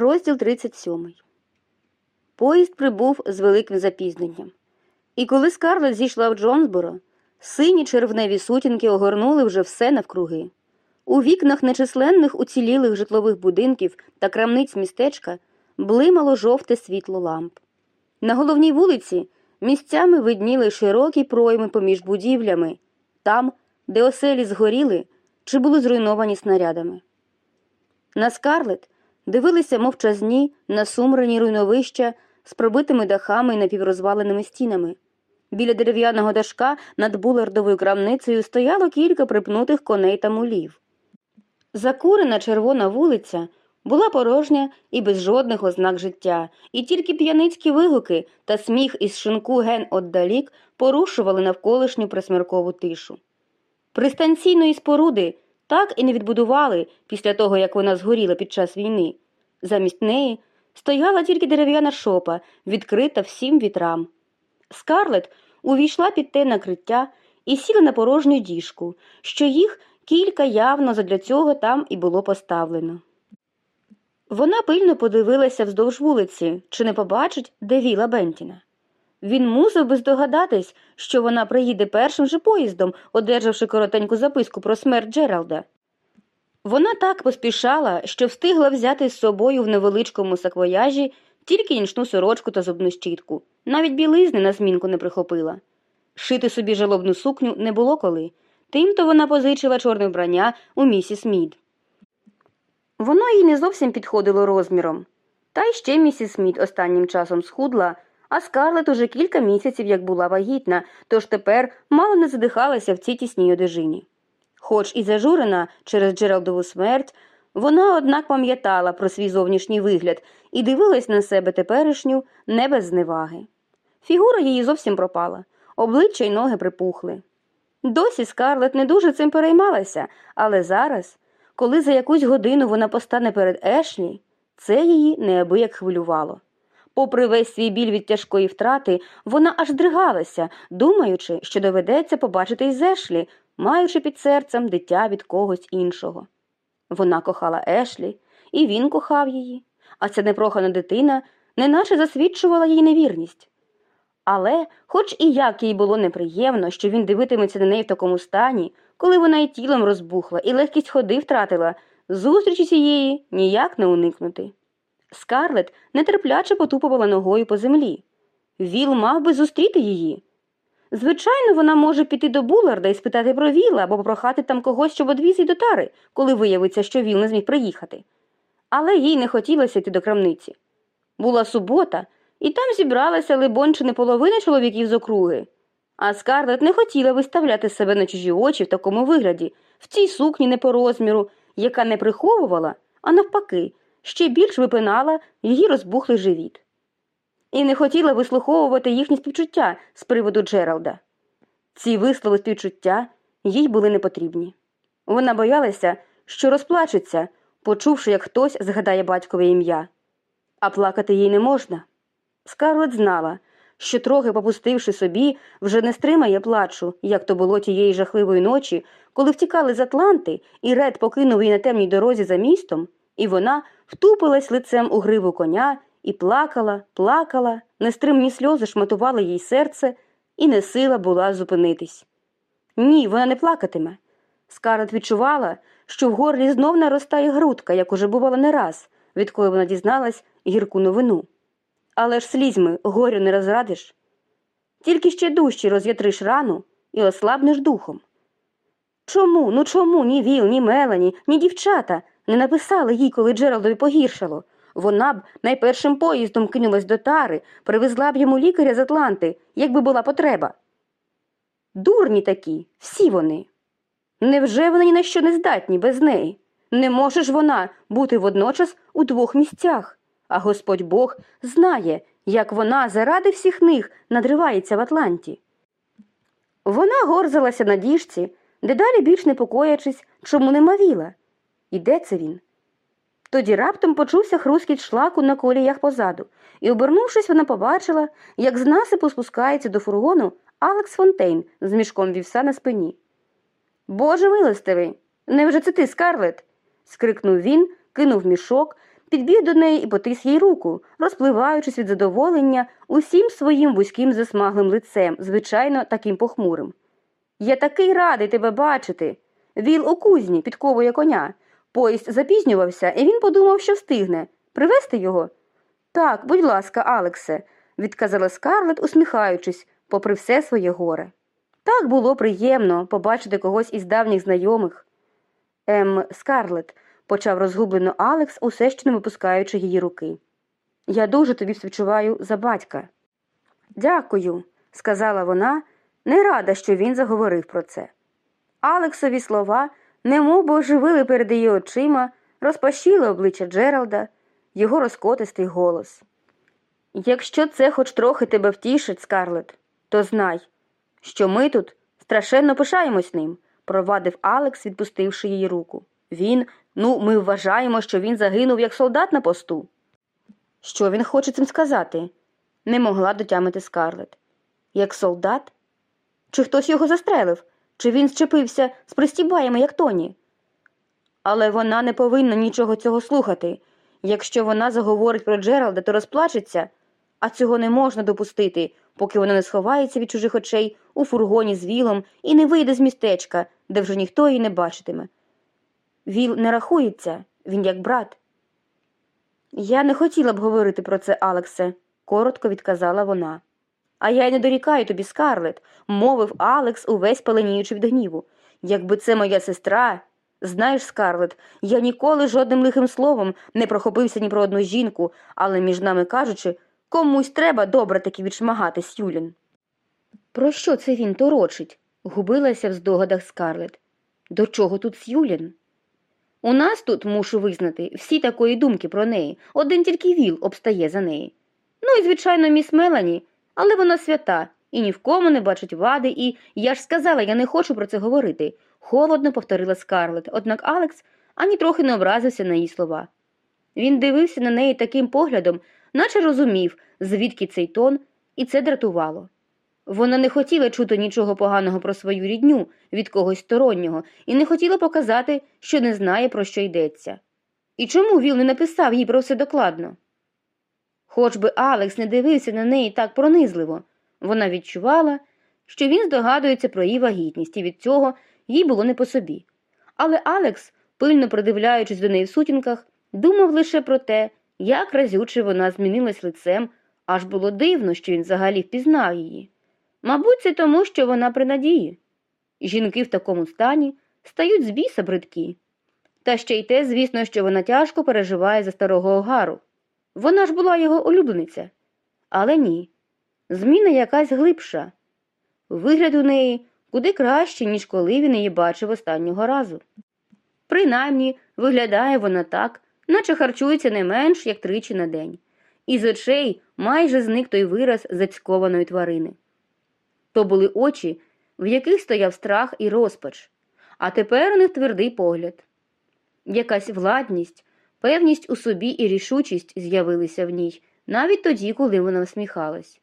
Розділ 37. Поїзд прибув з великим запізненням. І коли Скарлет зійшла в Джонсборо, сині червневі сутінки огорнули вже все навкруги. У вікнах нечисленних уцілілих житлових будинків та крамниць містечка блимало жовте світло ламп. На головній вулиці місцями видніли широкі пройми поміж будівлями, там, де оселі згоріли чи були зруйновані снарядами. На скарлет дивилися мовчазні, насумрені руйновища з пробитими дахами і напіврозваленими стінами. Біля дерев'яного дашка над булардовою крамницею стояло кілька припнутих коней та мулів. Закурена червона вулиця була порожня і без жодних ознак життя, і тільки п'яницькі вигуки та сміх із шинку ген отдалік порушували навколишню присмеркову тишу. Пристанційної споруди так і не відбудували після того, як вона згоріла під час війни. Замість неї стояла тільки дерев'яна шопа, відкрита всім вітрам. Скарлет увійшла під те накриття і сіла на порожню діжку, що їх кілька явно задля цього там і було поставлено. Вона пильно подивилася вздовж вулиці, чи не побачить, де віла Бентіна. Він мусив би здогадатись, що вона приїде першим же поїздом, одержавши коротеньку записку про смерть Джералда. Вона так поспішала, що встигла взяти з собою в невеличкому саквояжі тільки нічну сорочку та зубну щітку, навіть білизни на змінку не прихопила. Шити собі жалобну сукню не було коли, тимто вона позичила чорне вбрання у місіс Мід. Воно їй не зовсім підходило розміром. Та й ще місіс Мід останнім часом схудла, а Скарлет уже кілька місяців як була вагітна, тож тепер мало не задихалася в цій тісній одежині. Хоч і зажурена через Джералдову смерть, вона, однак, пам'ятала про свій зовнішній вигляд і дивилась на себе теперішню не без зневаги. Фігура її зовсім пропала, обличчя й ноги припухли. Досі Скарлет не дуже цим переймалася, але зараз, коли за якусь годину вона постане перед Ешлі, це її неабияк хвилювало. Попри весь свій біль від тяжкої втрати, вона аж дригалася, думаючи, що доведеться побачити із Ешлі, маючи під серцем дитя від когось іншого. Вона кохала Ешлі, і він кохав її, а ця непрохана дитина неначе засвідчувала їй невірність. Але, хоч і як їй було неприємно, що він дивитиметься на неї в такому стані, коли вона і тілом розбухла, і легкість ходи втратила, зустрічі цієї ніяк не уникнути. Скарлет нетерпляче потупувала ногою по землі. Віл мав би зустріти її. Звичайно, вона може піти до Буларда і спитати про Віла або попрохати там когось, щоб одвіз їй до тари, коли виявиться, що Віл не зміг приїхати. Але їй не хотілося йти до крамниці. Була субота, і там зібралася, либонь, чи не половина чоловіків з округи. А Скарлет не хотіла виставляти себе на чужі очі в такому вигляді, в цій сукні не по розміру, яка не приховувала, а навпаки, ще більш випинала її розбухлий живіт. І не хотіла вислуховувати їхні співчуття з приводу Джералда. Ці вислови співчуття їй були не потрібні. Вона боялася, що розплачеться, почувши, як хтось згадає батькове ім'я. А плакати їй не можна. Скарлет знала, що, трохи попустивши собі, вже не стримає плачу, як то було тієї жахливої ночі, коли втікали з Атланти, і Ред покинув її на темній дорозі за містом, і вона втупилась лицем у гриву коня і плакала, плакала, нестримні сльози шматували їй серце, і не сила була зупинитись. Ні, вона не плакатиме. Скарлет відчувала, що в горлі знов наростає грудка, як уже бувало не раз, відколи вона дізналась гірку новину. Але ж слізьми горю не розрадиш. Тільки ще дужче роз'ятриш рану і ослабнеш духом. Чому, ну чому ні Віл, ні Мелані, ні дівчата не написали їй, коли Джералдові погіршало? Вона б найпершим поїздом кинулась до тари, привезла б йому лікаря з Атланти, якби була потреба. Дурні такі, всі вони. Невже вони ні на що не здатні без неї? Не може ж вона бути водночас у двох місцях, а Господь Бог знає, як вона заради всіх них надривається в Атланті. Вона горзалася на діжці, дедалі більш непокоячись, чому нема віла. І де це він? Тоді раптом почувся хрускіт шлаку на коліях позаду, і, обернувшись, вона побачила, як з насипу спускається до фургону Алекс Фонтейн з мішком вівса на спині. Боже милостивий, невже це ти, Скарлет? скрикнув він, кинув мішок, підбіг до неї і потис їй руку, розпливаючись від задоволення усім своїм вузьким засмаглим лицем, звичайно, таким похмурим. Я такий радий тебе бачити. Віл у кузні підковує коня. Поїзд запізнювався, і він подумав, що встигне. Привезти його? Так, будь ласка, Алексе, відказала Скарлет, усміхаючись, попри все своє горе. Так було приємно побачити когось із давніх знайомих. Ем, Скарлет, почав розгублено Алекс, усе ще не випускаючи її руки. Я дуже тобі співчуваю за батька. Дякую, сказала вона, не рада, що він заговорив про це. Алексові слова немов би оживили перед її очима, розпашіли обличчя Джералда, його розкотистий голос. Якщо це хоч трохи тебе втішить, Скарлет, то знай, що ми тут страшенно пишаємось ним, провадив Алекс, відпустивши її руку. Він, ну, ми вважаємо, що він загинув як солдат на посту. Що він хоче цим сказати? не могла дотямити Скарлет. Як солдат? Чи хтось його застрелив? Чи він зчепився з пристібаями, як Тоні? Але вона не повинна нічого цього слухати. Якщо вона заговорить про Джералда, то розплачеться, а цього не можна допустити, поки вона не сховається від чужих очей у фургоні з вілом і не вийде з містечка, де вже ніхто її не бачитиме. Віл не рахується, він як брат. Я не хотіла б говорити про це, Алексе, коротко відказала вона. А я й не дорікаю тобі, Скарлет, мовив Алекс, увесь паленіючи від гніву. Якби це моя сестра. Знаєш, Скарлет, я ніколи жодним лихим словом не прохопився ні про одну жінку, але, між нами кажучи, комусь треба добре таки відшмагати Сюлін. Про що це він торочить? губилася в здогадах Скарлет. До чого тут Сюлін? У нас тут, мушу визнати, всі такої думки про неї. Один тільки віл обстає за неї. Ну і, звичайно, міс Мелані, але вона свята і ні в кому не бачить вади, і я ж сказала, я не хочу про це говорити, холодно повторила Скарлет, однак Алекс ані трохи не образився на її слова. Він дивився на неї таким поглядом, наче розумів, звідки цей тон, і це дратувало. Вона не хотіла чути нічого поганого про свою рідню від когось стороннього і не хотіла показати, що не знає, про що йдеться. І чому Віл не написав їй про все докладно? Хоч би Алекс не дивився на неї так пронизливо, вона відчувала, що він здогадується про її вагітність, і від цього їй було не по собі. Але Алекс, пильно придивляючись до неї в сутінках, думав лише про те, як разюче вона змінилась лицем, аж було дивно, що він взагалі впізнав її. Мабуть, це тому, що вона при надії. Жінки в такому стані стають з біса бридкі. Та ще й те, звісно, що вона тяжко переживає за старого огару. Вона ж була його улюблениця. Але ні. Зміна якась глибша. Вигляд у неї куди краще, ніж коли він її бачив останнього разу. Принаймні, виглядає вона так, наче харчується не менш як тричі на день. Із очей майже зник той вираз зацькованої тварини. То були очі, в яких стояв страх і розпач, а тепер у них твердий погляд. Якась владність, певність у собі і рішучість з'явилися в ній, навіть тоді, коли вона всміхалась.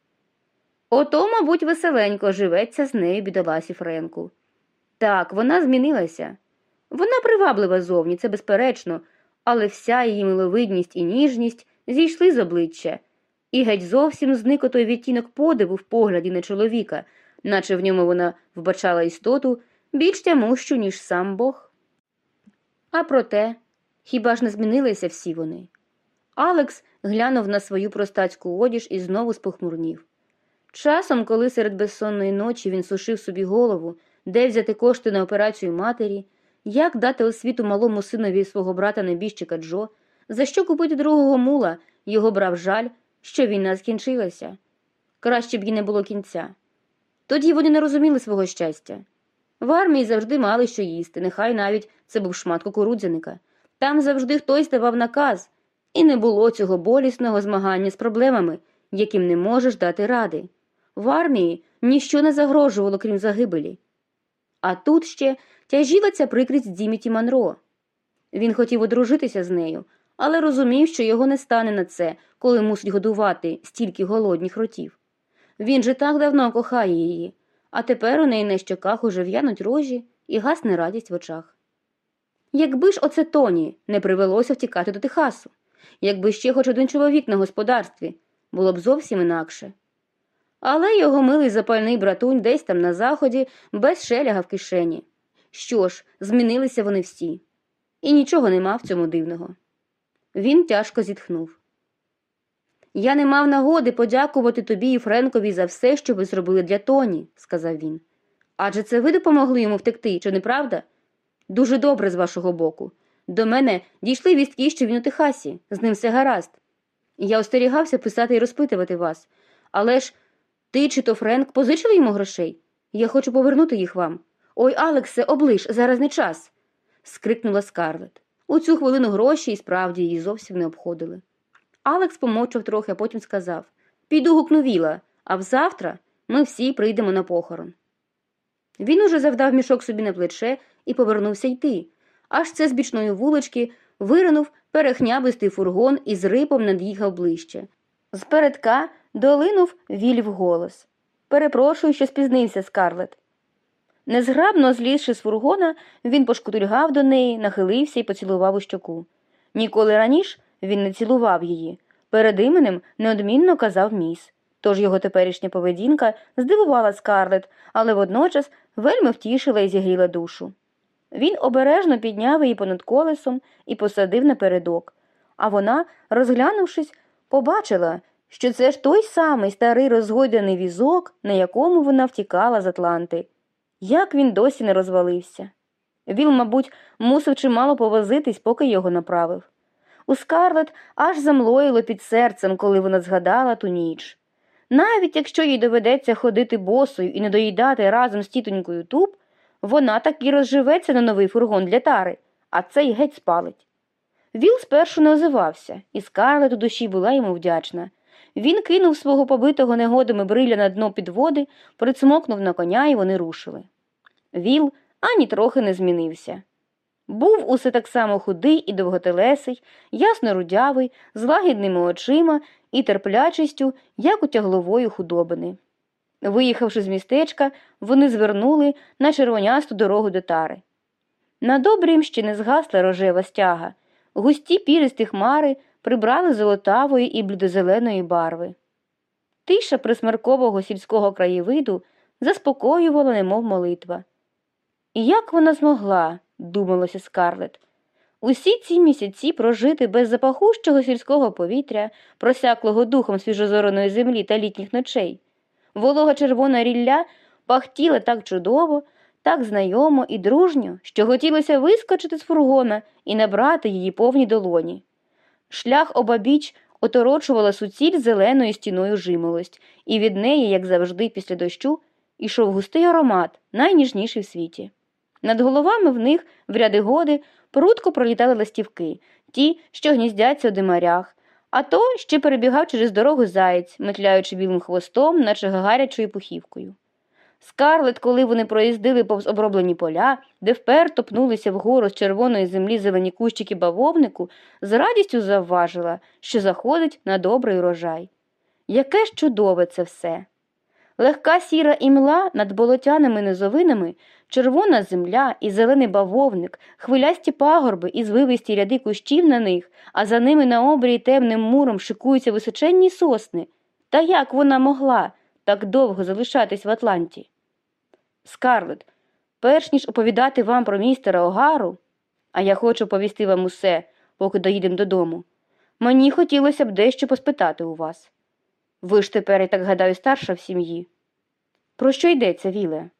Ото, мабуть, веселенько живеться з нею бідоласі Френку. Так, вона змінилася. Вона приваблива зовні, це безперечно, але вся її миловидність і ніжність зійшли з обличчя, і геть зовсім зник отой відтінок подиву в погляді на чоловіка, наче в ньому вона вбачала істоту більш тямущу, ніж сам Бог. А проте, хіба ж не змінилися всі вони? Алекс глянув на свою простацьку одіж і знову спохмурнів. Часом, коли серед безсонної ночі він сушив собі голову, де взяти кошти на операцію матері, як дати освіту малому синові свого брата небіжчика Джо, за що купити другого мула, його брав жаль, що війна скінчилася. Краще б їй не було кінця. Тоді вони не розуміли свого щастя. В армії завжди мали що їсти, нехай навіть це був шмат кукурудзяника. Там завжди хтось давав наказ, і не було цього болісного змагання з проблемами, яким не можеш дати ради. В армії ніщо не загрожувало, крім загибелі. А тут ще тяжіла ця прикрість Діміті Монро. Він хотів одружитися з нею, але розумів, що його не стане на це, коли мусить годувати стільки голодних ротів. Він же так давно кохає її, а тепер у неї на щоках уже в'януть рожі і гасне радість в очах. Якби ж оце Тоні не привелося втікати до Техасу, Якби ще хоч один чоловік на господарстві, було б зовсім інакше. Але його милий запальний братунь десь там на заході без шеляга в кишені. Що ж, змінилися вони всі, і нічого нема в цьому дивного. Він тяжко зітхнув. Я не мав нагоди подякувати тобі і Френкові за все, що ви зробили для Тоні, сказав він. Адже це ви допомогли йому втекти, чи не правда? Дуже добре з вашого боку. До мене дійшли вістки, що він у Техасі, з ним все гаразд. Я остерігався писати і розпитувати вас. Але ж ти чи то Френк позичили йому грошей? Я хочу повернути їх вам. Ой, Алексе, оближ, зараз не час. скрикнула Скарлет. У цю хвилину гроші і справді її зовсім не обходили. Алекс помовчав трохи, а потім сказав Піду гукну віла, а взавтра ми всі прийдемо на похорон. Він уже завдав мішок собі на плече і повернувся йти. Аж це з бічної вулички виринув перехнябистий фургон і з рипом над'їхав ближче. Зпередка долинув вільв голос. Перепрошую, що спізнився, Скарлет. Незграбно злізши з фургона, він пошкутульгав до неї, нахилився і поцілував у щоку. Ніколи раніше він не цілував її. Перед іменем неодмінно казав міс. Тож його теперішня поведінка здивувала Скарлет, але водночас вельми втішила і зігріла душу. Він обережно підняв її понад колесом і посадив напередок, а вона, розглянувшись, побачила, що це ж той самий старий розгойданий візок, на якому вона втікала з Атланти. Як він досі не розвалився. Віл, мабуть, мусив чимало повозитись, поки його направив. У Скарлет аж замлоїло під серцем, коли вона згадала ту ніч. Навіть якщо їй доведеться ходити босою і не доїдати разом з тітонькою туб, вона таки розживеться на новий фургон для тари, а цей геть спалить. Віл спершу не озивався, і Скарлет у душі була йому вдячна. Він кинув свого побитого негодами бриля на дно підводи, прицмокнув на коня, і вони рушили. Віл ані трохи не змінився. Був усе так само худий і довготелесий, ясно рудявий, з лагідними очима і терплячістю, як у тяглової худобини. Виїхавши з містечка, вони звернули на червонясту дорогу до тари. На добрім ще не згасла рожева стяга, густі піристі хмари прибрали золотавої і блідозеленої барви. Тиша присмеркового сільського краєвиду заспокоювала, немов молитва. І як вона змогла, думалося Скарлет, усі ці місяці прожити без запахущого сільського повітря, просяклого духом свіжозореної землі та літніх ночей. Волога червона рілля пахтіла так чудово, так знайомо і дружньо, що хотілося вискочити з фургона і набрати її повні долоні. Шлях обабіч оторочувала суціль зеленою стіною жимолость, і від неї, як завжди, після дощу, ішов густий аромат, найніжніший в світі. Над головами в них, в ряди годи, прудко пролітали ластівки, ті, що гніздяться у димарях, а то ще перебігав через дорогу заєць, метляючи білим хвостом, наче гарячою пухівкою. Скарлет, коли вони проїздили повз оброблені поля, де вперто пнулися вгору з червоної землі зелені кущики бавовнику, з радістю завважила, що заходить на добрий урожай. Яке ж чудове це все! Легка сіра імла над болотяними низовинами, червона земля і зелений бавовник, хвилясті пагорби і звивисті ряди кущів на них, а за ними на обрії темним муром шикуються височенні сосни. Та як вона могла так довго залишатись в Атланті? Скарлет, перш ніж оповідати вам про містера Огару, а я хочу повісти вам усе, поки доїдемо додому, мені хотілося б дещо поспитати у вас. Ви ж тепер, я так гадаю, старша в сім'ї. Про що йдеться, Віле?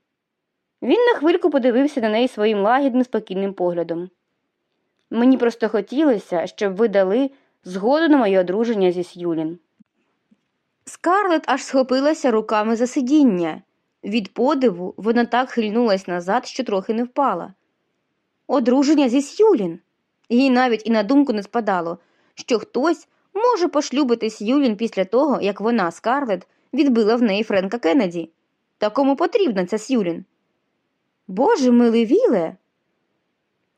Він на хвильку подивився на неї своїм лагідним, спокійним поглядом. Мені просто хотілося, щоб ви дали згоду на моє одруження зі Сюлін. Скарлет аж схопилася руками за сидіння. Від подиву вона так хильнулась назад, що трохи не впала. Одруження зі Сюлін. Їй навіть і на думку не спадало, що хтось може пошлюбити Сюлін після того, як вона, Скарлет, відбила в неї Френка Кеннеді. Та кому потрібна ця Сюлін? Боже милий Віле.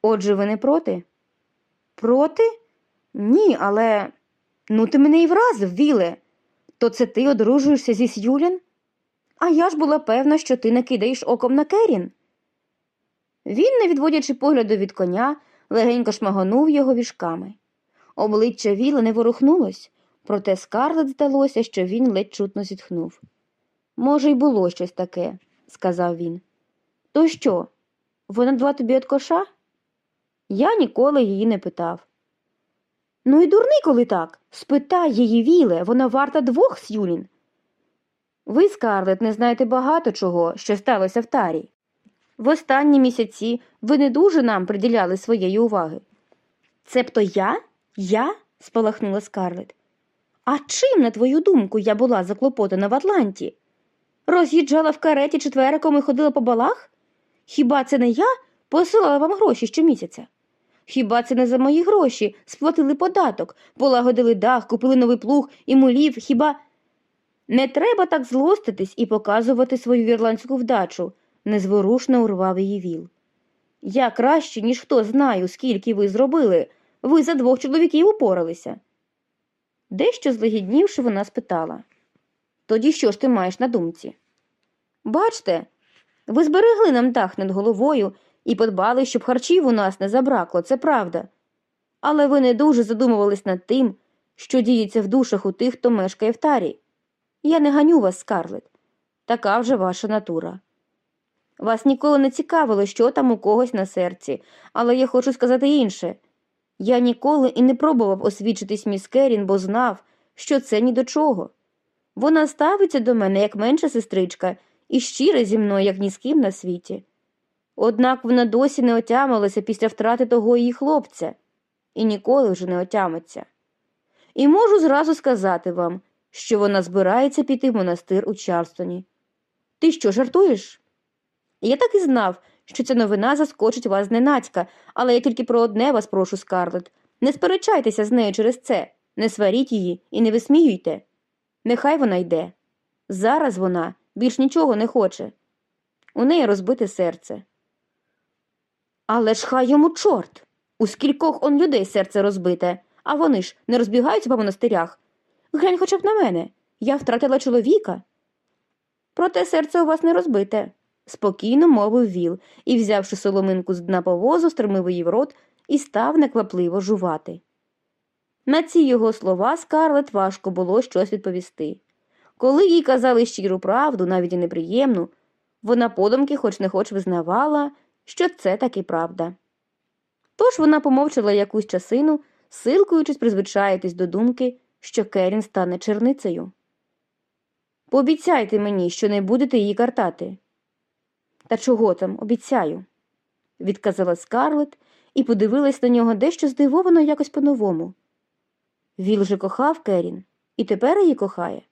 Отже, ви не проти? Проти? Ні, але. Ну, ти мене і вразив, Віле. То це ти одружуєшся зі Сюлін? А я ж була певна, що ти не кидаєш оком на Керін. Він, не відводячи погляду від коня, легенько шмагонув його віжками. Обличчя Віла не ворухнулось, проте Скарлет здалося, що він ледь чутно зітхнув. Може, й було щось таке, сказав він. То що? Вона дала тобі от коша? Я ніколи її не питав. Ну і дурний, коли так. Спитай її, Віле, вона варта двох Сюлін. Ви, Скарлет, не знаєте багато чого, що сталося в тарі. В останні місяці ви не дуже нам приділяли своєї уваги. Цебто я? Я? спалахнула Скарлет. А чим, на твою думку, я була заклопотана в Атланті? Роз'їжджала в кареті четвериком і ходила по балах? Хіба це не я посилала вам гроші щомісяця? Хіба це не за мої гроші сплатили податок, полагодили дах, купили новий плуг і мулів, хіба. Не треба так злоститись і показувати свою вірландську вдачу, незворушно урвав її віл. Я краще, ніж хто знаю, скільки ви зробили. Ви за двох чоловіків упоралися. Дещо злегіднівши, вона спитала Тоді що ж ти маєш на думці? Бачте, ви зберегли нам дах над головою і подбали, щоб харчів у нас не забракло, це правда. Але ви не дуже задумувались над тим, що діється в душах у тих, хто мешкає в тарі. Я не ганю вас, Скарлет. Така вже ваша натура. Вас ніколи не цікавило, що там у когось на серці, але я хочу сказати інше. Я ніколи і не пробував освічитись міс Керін, бо знав, що це ні до чого. Вона ставиться до мене як менша сестричка і щира зі мною, як ні з ким на світі. Однак вона досі не отямилася після втрати того її хлопця і ніколи вже не отямиться. І можу зразу сказати вам, що вона збирається піти в монастир у Чарстоні. Ти що, жартуєш? Я так і знав, що ця новина заскочить вас зненацька, але я тільки про одне вас прошу, Скарлет. Не сперечайтеся з нею через це, не сваріть її і не висміюйте. Нехай вона йде. Зараз вона більш нічого не хоче. У неї розбите серце. Але ж хай йому чорт. У скількох он людей серце розбите, а вони ж не розбігаються по монастирях. Глянь хоча б на мене. Я втратила чоловіка. Проте серце у вас не розбите, спокійно мовив Віл і, взявши соломинку з дна повозу, стримив її в рот і став неквапливо жувати. На ці його слова Скарлет важко було щось відповісти. Коли їй казали щиру правду, навіть і неприємну, вона подумки, хоч не хоч визнавала, що це таки правда. Тож вона помовчала якусь часину, силкуючись призвичаїтись до думки, що Керін стане черницею. Пообіцяйте мені, що не будете її картати. Та чого там, обіцяю, відказала Скарлет і подивилась на нього дещо здивовано якось по-новому. Віл же кохав Керін, і тепер її кохає,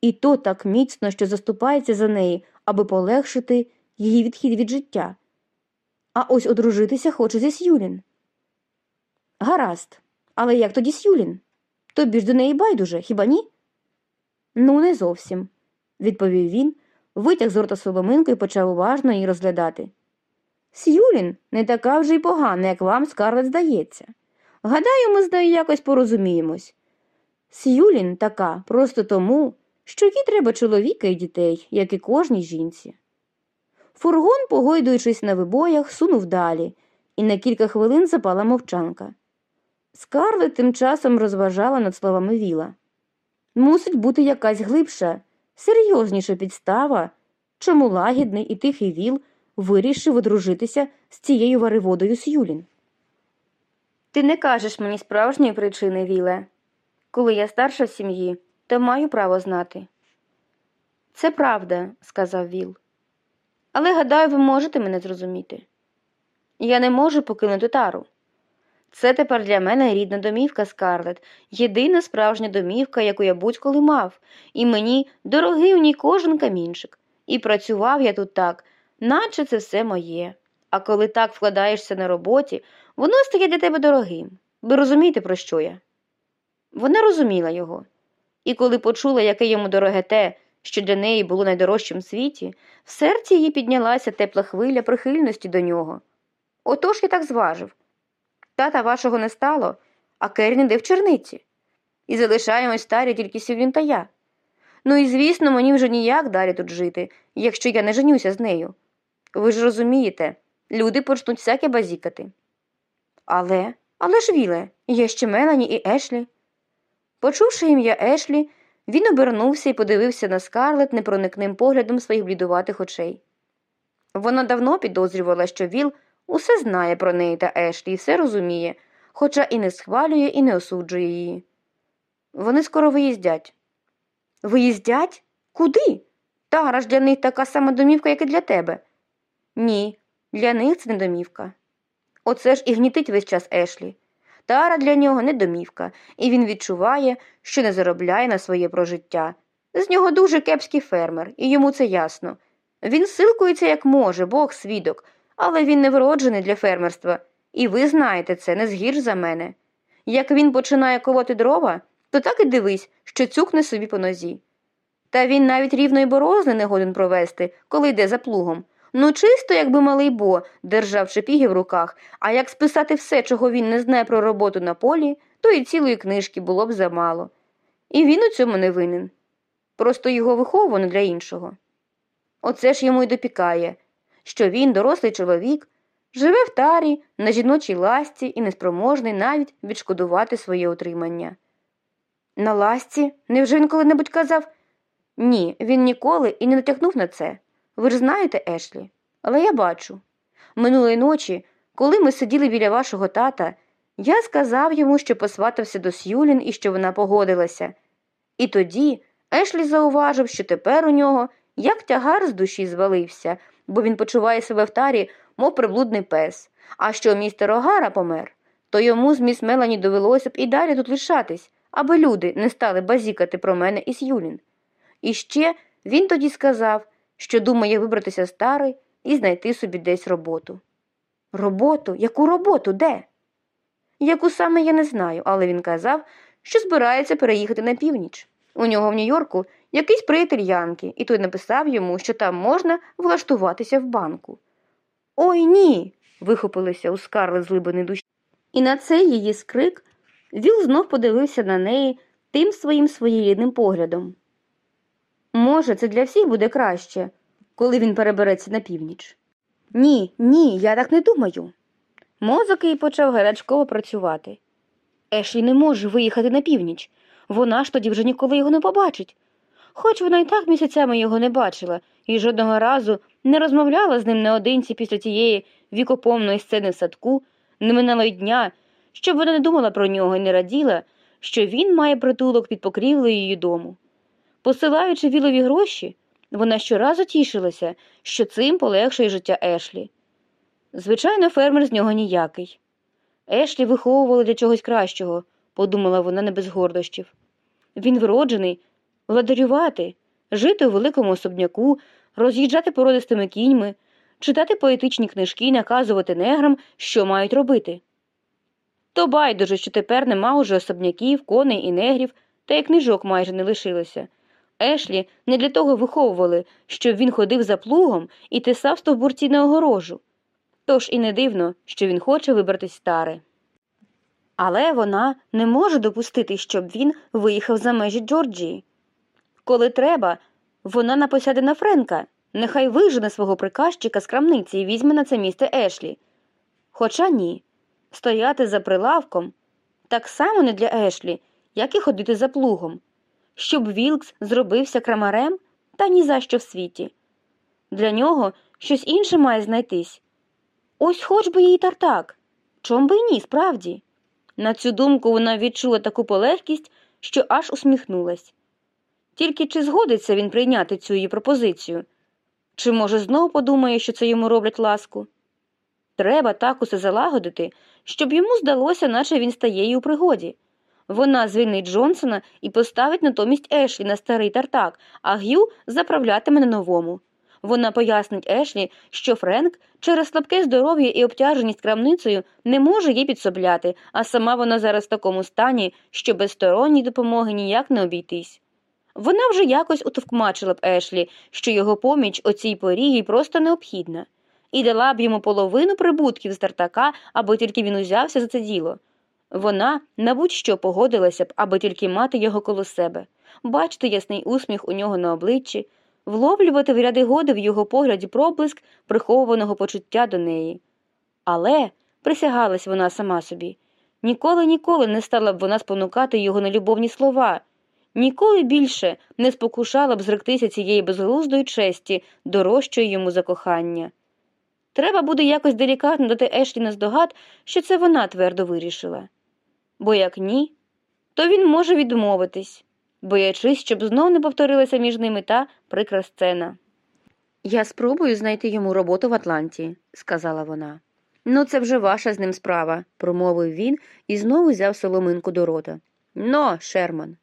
і то так міцно, що заступається за неї, аби полегшити її відхід від життя. А ось одружитися хоче зі Сюлін. Гаразд, але як тоді Сюлін? Тобі ж до неї байдуже, хіба ні? Ну, не зовсім, відповів він, витяг з рота соломинку і почав уважно її розглядати. Сюлін не така вже й погана, як вам Скарлет здається. Гадаю, ми з нею якось порозуміємось. Сюлін така просто тому, що їй треба чоловіка і дітей, як і кожній жінці. Фургон, погойдуючись на вибоях, сунув далі, і на кілька хвилин запала мовчанка. Скарлет тим часом розважала над словами Віла. Мусить бути якась глибша, серйозніша підстава, чому лагідний і тихий віл вирішив одружитися з цією вариводою Сюлін. Ти не кажеш мені справжньої причини, Віле. Коли я старша в сім'ї, то маю право знати. Це правда, сказав Віл. Але гадаю, ви можете мене зрозуміти. Я не можу покинути тару. Це тепер для мене рідна домівка, Скарлет, єдина справжня домівка, яку я будь-коли мав, і мені дорогий у ній кожен камінчик. І працював я тут так, наче це все моє. А коли так вкладаєшся на роботі, воно стає для тебе дорогим. Ви розумієте, про що я? Вона розуміла його. І коли почула, яке йому дороге те, що для неї було найдорожчим в світі, в серці її піднялася тепла хвиля прихильності до нього. Отож я так зважив. Тата вашого не стало, а Керін іде в черниці. І залишаємось старі тільки Сюлін та я. Ну і звісно, мені вже ніяк далі тут жити, якщо я не женюся з нею. Ви ж розумієте, люди почнуть всяке базікати. Але, Але ж Віле, є ще Мелані і Ешлі. Почувши ім'я Ешлі, він обернувся і подивився на скарлет непроникним поглядом своїх блідуватих очей. Вона давно підозрювала, що Віл усе знає про неї та Ешлі і все розуміє, хоча і не схвалює, і не осуджує її. Вони скоро виїздять. Виїздять? Куди? Тара ж для них така сама домівка, як і для тебе. Ні, для них це не домівка. Оце ж і гнітить весь час Ешлі. Тара для нього не домівка, і він відчуває, що не заробляє на своє прожиття. З нього дуже кепський фермер, і йому це ясно. Він силкується як може, Бог свідок, але він не вроджений для фермерства, і ви знаєте це не згірш за мене. Як він починає колоти дрова, то так і дивись, що цюкне собі по нозі. Та він навіть рівної борозни не годен провести, коли йде за плугом. Ну, чисто, якби малий Бо держав шепіги в руках, а як списати все, чого він не знає про роботу на полі, то і цілої книжки було б замало. І він у цьому не винен. Просто його виховано для іншого. Оце ж йому й допікає, що він, дорослий чоловік, живе в тарі на жіночій ласці і неспроможний навіть відшкодувати своє утримання. На ласці? Невже він коли-небудь казав? Ні, він ніколи і не натякнув на це. Ви ж знаєте, Ешлі, але я бачу. Минулої ночі, коли ми сиділи біля вашого тата, я сказав йому, що посватався до Сюлін і що вона погодилася. І тоді Ешлі зауважив, що тепер у нього як тягар з душі звалився, бо він почуває себе в тарі, мов приблудний пес. А що містер Огара помер, то йому з міс Мелані довелося б і далі тут лишатись, аби люди не стали базікати про мене із Юлін. І ще він тоді сказав, що думає вибратися з тари і знайти собі десь роботу. Роботу? Яку роботу? Де? Яку саме я не знаю, але він казав, що збирається переїхати на північ. У нього в Нью-Йорку якийсь приятель Янки, і той написав йому, що там можна влаштуватися в банку. Ой ні. вихопилися у скарли з глибини душі. І на цей її скрик Віл знов подивився на неї тим своїм своєрідним поглядом. Може, це для всіх буде краще, коли він перебереться на північ. Ні, ні, я так не думаю. Мозок їй почав гарячково працювати. Ешлі не може виїхати на північ. Вона ж тоді вже ніколи його не побачить. Хоч вона й так місяцями його не бачила і жодного разу не розмовляла з ним наодинці після тієї вікопомної сцени в садку, не минало й дня, щоб вона не думала про нього і не раділа, що він має притулок під покрівлею її дому. Посилаючи вілові гроші, вона щоразу тішилася, що цим полегшує життя Ешлі. Звичайно, фермер з нього ніякий. Ешлі виховували для чогось кращого, подумала вона не без гордощів. Він вроджений, владарювати, жити у великому особняку, роз'їжджати породистими кіньми, читати поетичні книжки і наказувати неграм, що мають робити. То байдуже, що тепер нема уже особняків, коней і негрів, та й книжок майже не лишилося. Ешлі не для того виховували, щоб він ходив за плугом і тисав стовбурці на огорожу. Тож і не дивно, що він хоче вибратись старе. Але вона не може допустити, щоб він виїхав за межі Джорджії. Коли треба, вона напосяде на Френка, нехай вижене свого приказчика з крамниці і візьме на це місце Ешлі. Хоча ні, стояти за прилавком так само не для Ешлі, як і ходити за плугом щоб Вілкс зробився крамарем, та ні за що в світі. Для нього щось інше має знайтись. Ось хоч би їй тартак. Чом би й ні, справді. На цю думку вона відчула таку полегкість, що аж усміхнулась. Тільки чи згодиться він прийняти цю її пропозицію? Чи, може, знову подумає, що це йому роблять ласку? Треба так усе залагодити, щоб йому здалося, наче він стає їй у пригоді. Вона звільнить Джонсона і поставить натомість Ешлі на старий тартак, а Г'ю заправлятиме на новому. Вона пояснить Ешлі, що Френк через слабке здоров'я і обтяженість крамницею не може їй підсобляти, а сама вона зараз в такому стані, що без сторонньої допомоги ніяк не обійтись. Вона вже якось утовкмачила б Ешлі, що його поміч о цій порі їй просто необхідна, і дала б йому половину прибутків з тартака, аби тільки він узявся за це діло. Вона на будь-що погодилася б, аби тільки мати його коло себе, бачити ясний усміх у нього на обличчі, вловлювати в ряди годи в його погляді проблиск приховуваного почуття до неї. Але, присягалась вона сама собі, Ніколи ніколи не стала б вона спонукати його на любовні слова, ніколи більше не спокушала б зректися цієї безглуздої честі, дорожчої йому за кохання. Треба буде якось делікатно дати Ешлі на здогад, що це вона твердо вирішила. Бо як ні, то він може відмовитись, боячись, щоб знов не повторилася між ними та прикра сцена. Я спробую знайти йому роботу в Атланті, сказала вона. Ну, це вже ваша з ним справа, промовив він і знову взяв соломинку до рота. Но, Шерман.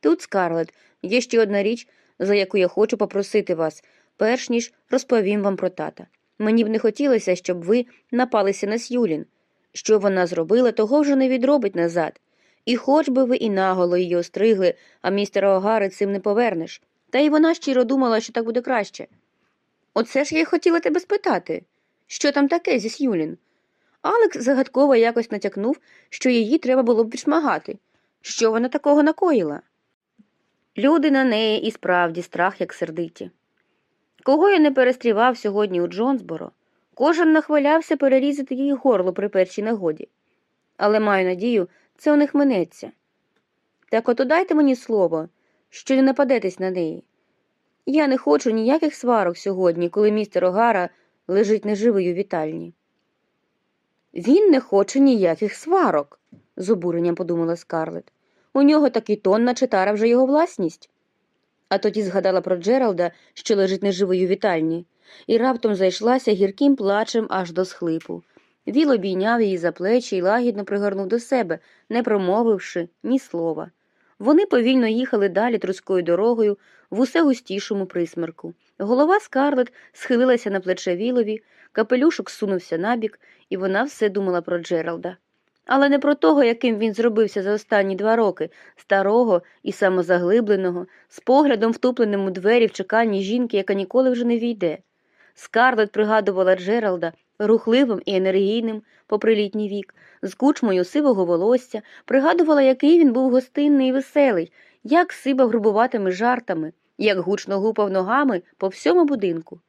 Тут, Скарлет, є ще одна річ, за яку я хочу попросити вас, перш ніж розповім вам про тата. Мені б не хотілося, щоб ви напалися на Сюлін. Що вона зробила, того вже не відробить назад. І хоч би ви і наголо її остригли, а містера Огари цим не повернеш. Та й вона щиро думала, що так буде краще. Оце ж я й хотіла тебе спитати. Що там таке зі Сюлін? Алекс загадково якось натякнув, що її треба було б відшмагати. Що вона такого накоїла? Люди на неї і справді страх, як сердиті. Кого я не перестрівав сьогодні у Джонсборо, кожен нахвалявся перерізати їй горло при першій нагоді. Але маю надію, це у них минеться. Так ото дайте мені слово, що не нападетесь на неї. Я не хочу ніяких сварок сьогодні, коли містер Огара лежить неживий у вітальні. Він не хоче ніяких сварок, з обуренням подумала Скарлет. У нього такий тон, наче тара вже його власність. А тоді згадала про Джералда, що лежить неживий у вітальні, і раптом зайшлася гірким плачем аж до схлипу. Віл обійняв її за плечі і лагідно пригорнув до себе, не промовивши ні слова. Вони повільно їхали далі трускою дорогою в усе густішому присмерку. Голова Скарлет схилилася на плече Вілові, капелюшок сунувся набік, і вона все думала про Джералда. Але не про того, яким він зробився за останні два роки, старого і самозаглибленого, з поглядом втупленим у двері в чеканні жінки, яка ніколи вже не війде. Скарлет пригадувала Джералда рухливим і енергійним, попри літній вік, з кучмою сивого волосся, пригадувала, який він був гостинний і веселий, як сибав грубуватими жартами, як гучно гупав ногами по всьому будинку.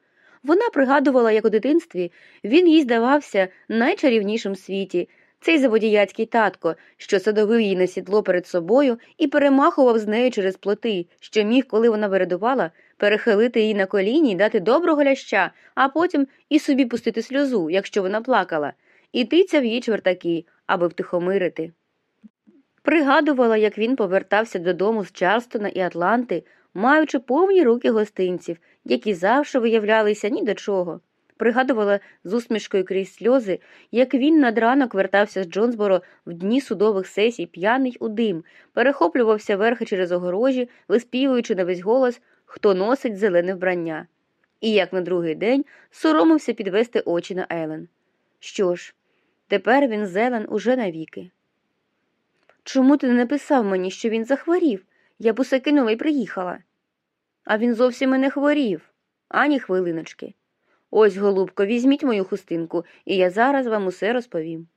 Вона пригадувала, як у дитинстві він їй здавався найчарівнішим світі, цей заводіяцький татко, що садовив її на сідло перед собою і перемахував з нею через плоти, що міг, коли вона вирадувала, перехилити її на коліні й дати доброго ляща, а потім і собі пустити сльозу, якщо вона плакала, і тицяв її чвертаки, аби втихомирити. Пригадувала, як він повертався додому з Чарстона і Атланти, маючи повні руки гостинців, які завжди виявлялися ні до чого. Пригадувала з усмішкою крізь сльози, як він над ранок вертався з Джонсборо в дні судових сесій, п'яний у дим, перехоплювався верхи через огорожі, виспівуючи на весь голос, хто носить зелене вбрання. І як на другий день соромився підвести очі на Елен. Що ж, тепер він зелен уже навіки. Чому ти не написав мені, що він захворів? Я б усе кинула і приїхала. А він зовсім і не хворів, ані хвилиночки. Ось, голубко, візьміть мою хустинку, і я зараз вам усе розповім.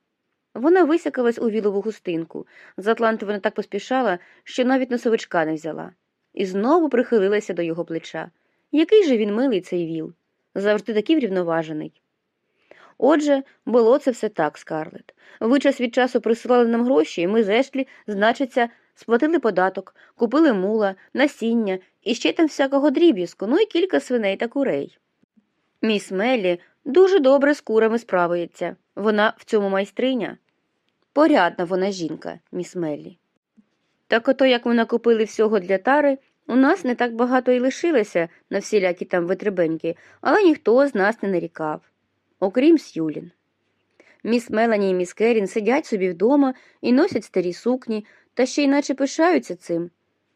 Вона висякалась у вілову хустинку. З Атланти вона так поспішала, що навіть носовичка не взяла, і знову прихилилася до його плеча. Який же він милий цей віл, завжди такий врівноважений. Отже, було це все так, Скарлет. Ви час від часу присилали нам гроші, і ми з Ешлі, значиться, сплатили податок, купили мула, насіння і ще там всякого дріб'язку, ну і кілька свиней та курей. Міс Меллі дуже добре з курами справується. Вона в цьому майстриня. Порядна вона жінка, міс Меллі. Так ото, як ми накупили всього для тари, у нас не так багато і лишилося на всілякі там витребеньки, але ніхто з нас не нарікав, окрім Сюлін. Міс Мелані і міс Керін сидять собі вдома і носять старі сукні, та ще й наче пишаються цим.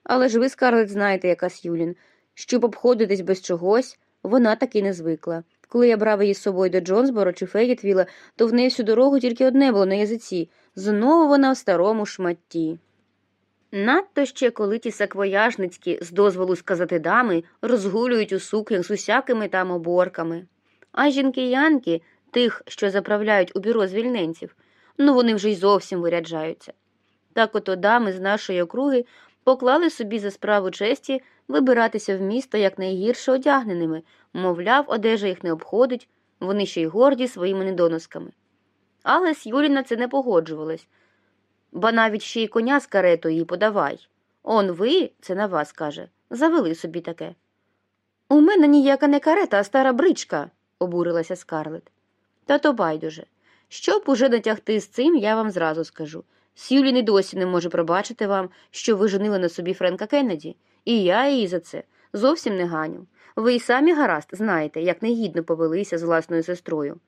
Але ж ви, Скарлет, знаєте, яка Сюлін, щоб обходитись без чогось, вона таки не звикла. Коли я брав її з собою до Джонсборо чи Фейгетвіла, то в неї всю дорогу тільки одне було на язиці знову вона в старому шматті. Надто ще коли ті саквояжницькі, з дозволу сказати дами, розгулюють у сукнях з усякими там оборками. А жінки-янки, тих, що заправляють у бюро звільненців, ну вони вже й зовсім виряджаються. Так ото дами з нашої округи поклали собі за справу честі вибиратися в місто якнайгірше одягненими, мовляв, одежа їх не обходить, вони ще й горді своїми недоносками. Але Сюлі на це не погоджувалась. ба навіть ще й коня з каретою їй подавай. Он ви, це на вас каже, завели собі таке. У мене ніяка не карета, а стара бричка, обурилася скарлет. Та то байдуже. Щоб уже натягти з цим, я вам зразу скажу. Сюлін і досі не може пробачити вам, що ви женили на собі Френка Кеннеді, і я її за це зовсім не ганю. Ви й самі гаразд знаєте, як негідно повелися з власною сестрою.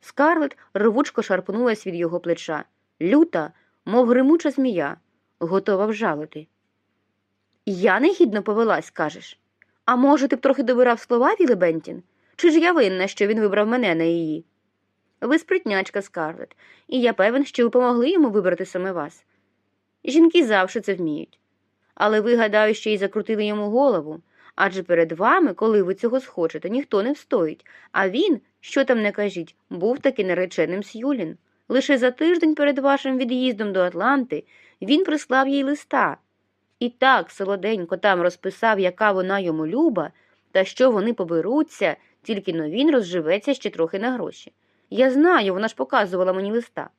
Скарлет рвучко шарпнулась від його плеча, люта, мов гримуча змія, готова вжалити. Я негідно повелась, кажеш. А може, ти б трохи добирав слова, Віле Бентін? Чи ж я винна, що він вибрав мене на її? Ви спритнячка, Скарлет, і я певен, що ви помогли йому вибрати саме вас. Жінки завжди це вміють. Але ви, гадаю, ще й закрутили йому голову, адже перед вами, коли ви цього схочете, ніхто не встоїть, а він, що там не кажіть, був таки нареченим Сюлін. Лише за тиждень перед вашим від'їздом до Атланти він прислав їй листа. І так солоденько там розписав, яка вона йому люба, та що вони поберуться, тільки но він розживеться ще трохи на гроші. Я знаю, вона ж показувала мені листа.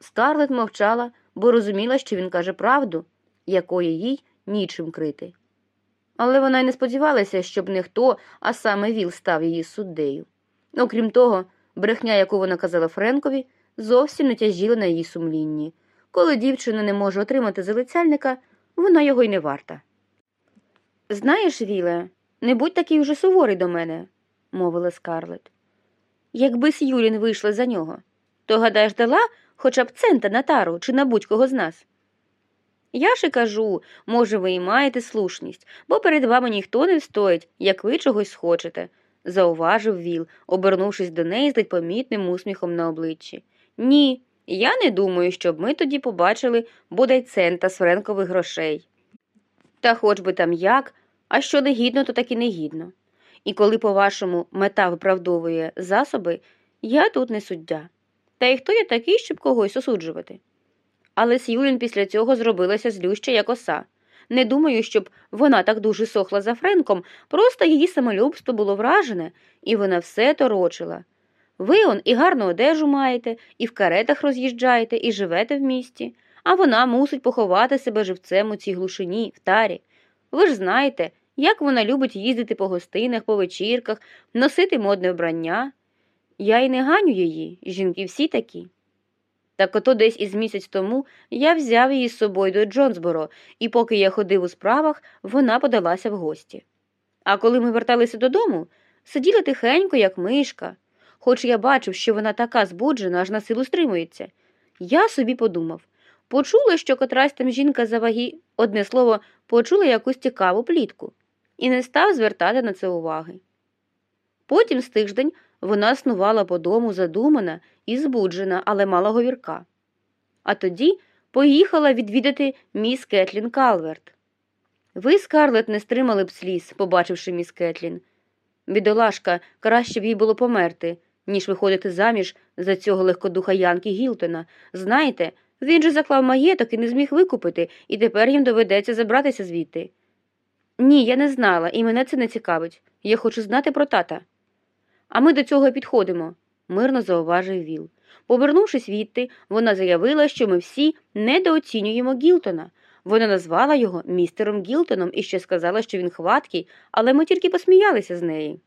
Скарлет мовчала, бо розуміла, що він каже правду, якої їй нічим крити. Але вона й не сподівалася, щоб не хто, а саме Віл став її суддею. Окрім того, брехня, яку вона казала Френкові, зовсім не тяжіла на її сумлінні. Коли дівчина не може отримати залицяльника, вона його й не варта. Знаєш, Віле, не будь такий уже суворий до мене, мовила Скарлет. Якби Сюлін вийшла за нього, то, гадаєш, дала хоча б цента на тару чи на будь-кого з нас. Я ж і кажу, може, ви і маєте слушність, бо перед вами ніхто не встоїть, як ви чогось схочете, зауважив Віл, обернувшись до неї з ледь помітним усміхом на обличчі. Ні, я не думаю, щоб ми тоді побачили бодай цента з френкових грошей. Та хоч би там як, а що негідно, то так і негідно. І коли, по-вашому, мета виправдовує засоби, я тут не суддя. Та й хто я такий, щоб когось осуджувати? Але Сьюлін після цього зробилася злюща, як оса. Не думаю, щоб вона так дуже сохла за Френком, просто її самолюбство було вражене, і вона все торочила. Ви он і гарну одежу маєте, і в каретах роз'їжджаєте, і живете в місті, а вона мусить поховати себе живцем у цій глушині, в тарі. Ви ж знаєте, як вона любить їздити по гостинах, по вечірках, носити модне вбрання. Я й не ганю її, жінки всі такі. Так ото десь із місяць тому я взяв її з собою до Джонсборо, і поки я ходив у справах, вона подалася в гості. А коли ми верталися додому, сиділа тихенько, як мишка. Хоч я бачив, що вона така збуджена, аж на силу стримується. Я собі подумав почула, що котрась там жінка за ваги, одне слово, почула якусь цікаву плітку, і не став звертати на це уваги. Потім з тиждень вона снувала по дому задумана і збуджена, але мало говірка. А тоді поїхала відвідати міс Кетлін Калверт. Ви, Скарлет, не стримали б сліз, побачивши міс Кетлін. Бідолашка, краще б їй було померти, ніж виходити заміж за цього легкодуха Янки Гілтона. Знаєте, він же заклав маєток і не зміг викупити, і тепер їм доведеться забратися звідти. Ні, я не знала, і мене це не цікавить. Я хочу знати про тата. А ми до цього підходимо, мирно зауважив Віл. Повернувшись відти, вона заявила, що ми всі недооцінюємо Гілтона. Вона назвала його містером Гілтоном і ще сказала, що він хваткий, але ми тільки посміялися з неї.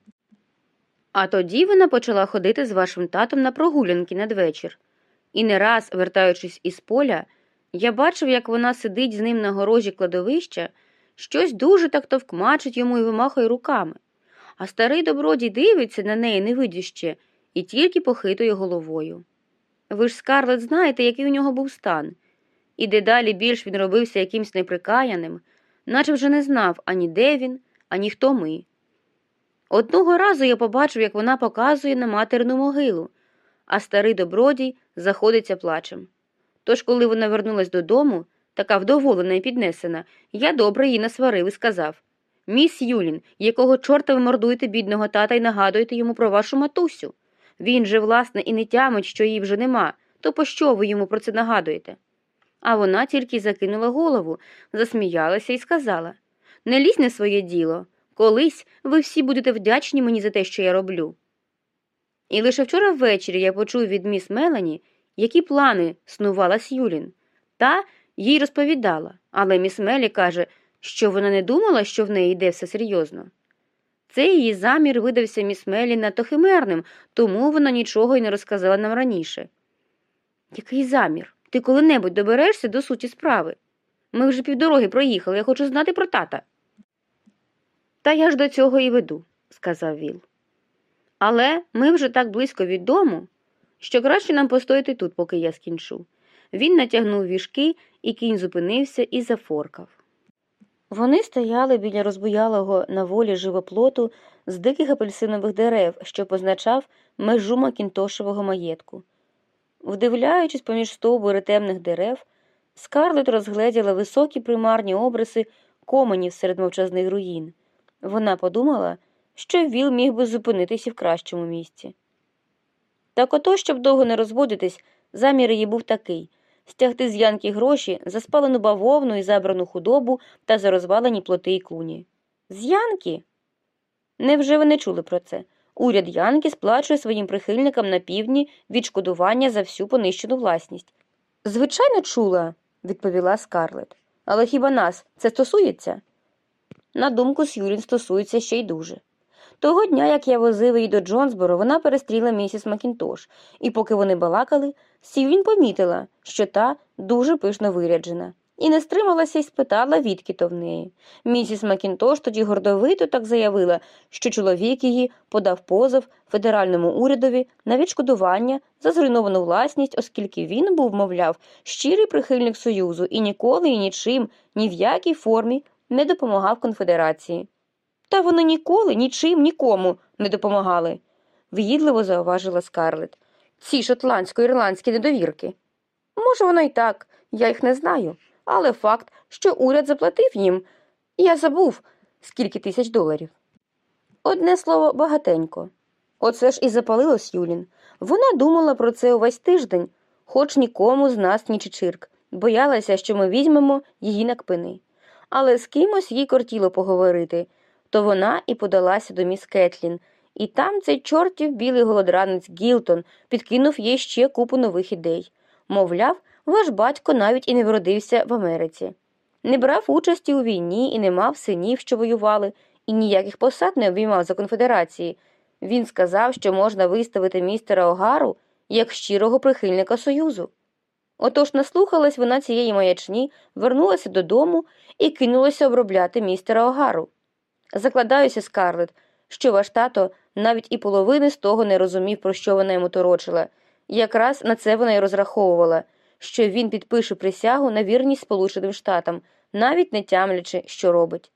А тоді вона почала ходити з вашим татом на прогулянки надвечір. І не раз, вертаючись із поля, я бачив, як вона сидить з ним на горожі кладовища, щось дуже так товкмачить йому і вимахує руками. А старий добродій дивиться на неї невидяще і тільки похитує головою. Ви ж, Скарлет, знаєте, який у нього був стан, і дедалі більш він робився якимсь неприкаяним, наче вже не знав ані де він, ані хто ми. Одного разу я побачив, як вона показує на материну могилу, а старий добродій заходиться плачем. Тож, коли вона вернулась додому, така вдоволена і піднесена, я добре її насварив і сказав Міс Юлін, якого чорта ви мордуєте бідного тата і нагадуєте йому про вашу матусю? Він же, власне, і не тямить, що її вже нема, то пощо ви йому про це нагадуєте? А вона тільки закинула голову, засміялася і сказала Не лізь не своє діло. Колись ви всі будете вдячні мені за те, що я роблю. І лише вчора ввечері я почув від міс Мелані, які плани снувала Сюлін. Та їй розповідала, але міс Мелі каже, що вона не думала, що в неї йде все серйозно. Цей її замір видався міс Мелі химерним, тому вона нічого й не розказала нам раніше. Який замір? Ти коли-небудь доберешся до суті справи? Ми вже півдороги проїхали, я хочу знати про тата. Та я ж до цього і веду, сказав Віл. Але ми вже так близько від дому, що краще нам постояти тут, поки я скінчу. Він натягнув віжки, і кінь зупинився і зафоркав. Вони стояли біля розбуялого на волі живоплоту з диких апельсинових дерев, що позначав межу макінтошевого маєтку. Вдивляючись поміж стовбури темних дерев, Скарлет розгледіла високі примарні обриси коменів серед мовчазних руїн. Вона подумала, що Віл міг би зупинитися в кращому місці. Так ото, щоб довго не розводитись, замір її був такий стягти з Янки гроші за спалену бавовну і забрану худобу та за розвалені плоти і клуні. З Янки? Невже ви не чули про це? Уряд Янки сплачує своїм прихильникам на півдні відшкодування за всю понищену власність. Звичайно, чула, відповіла Скарлет. Але хіба нас це стосується? На думку Сюрін стосується ще й дуже. Того дня, як я возив її до Джонсборо, вона перестріла місіс Макінтош, і поки вони балакали, Сюрін помітила, що та дуже пишно виряджена, і не стрималася й спитала, відки то в неї. Місіс Макінтош тоді гордовито так заявила, що чоловік її подав позов федеральному урядові на відшкодування за зруйновану власність, оскільки він був, мовляв, щирий прихильник Союзу і ніколи і нічим, ні в якій формі не допомагав конфедерації. Та вони ніколи нічим нікому не допомагали, в'їдливо зауважила Скарлет. Ці шотландсько-ірландські недовірки. Може, воно й так, я їх не знаю, але факт, що уряд заплатив їм, я забув, скільки тисяч доларів. Одне слово, багатенько. Оце ж і запалилось Юлін. Вона думала про це увесь тиждень, хоч нікому з нас ні чичирк, боялася, що ми візьмемо її на кпини. Але з кимось їй кортіло поговорити, то вона і подалася до міс Кетлін, і там цей чортів білий голодранець Гілтон підкинув їй ще купу нових ідей. Мовляв, ваш батько навіть і не вродився в Америці. Не брав участі у війні і не мав синів, що воювали, і ніяких посад не обіймав за конфедерації. Він сказав, що можна виставити містера Огару як щирого прихильника Союзу. Отож наслухалась вона цієї маячні, вернулася додому і кинулася обробляти містера Огару. Закладаюся, Скарлет, що ваш тато навіть і половини з того не розумів, про що вона йому торочила. Якраз на це вона й розраховувала, що він підпише присягу на вірність Сполученим Штатам, навіть не тямлячи, що робить.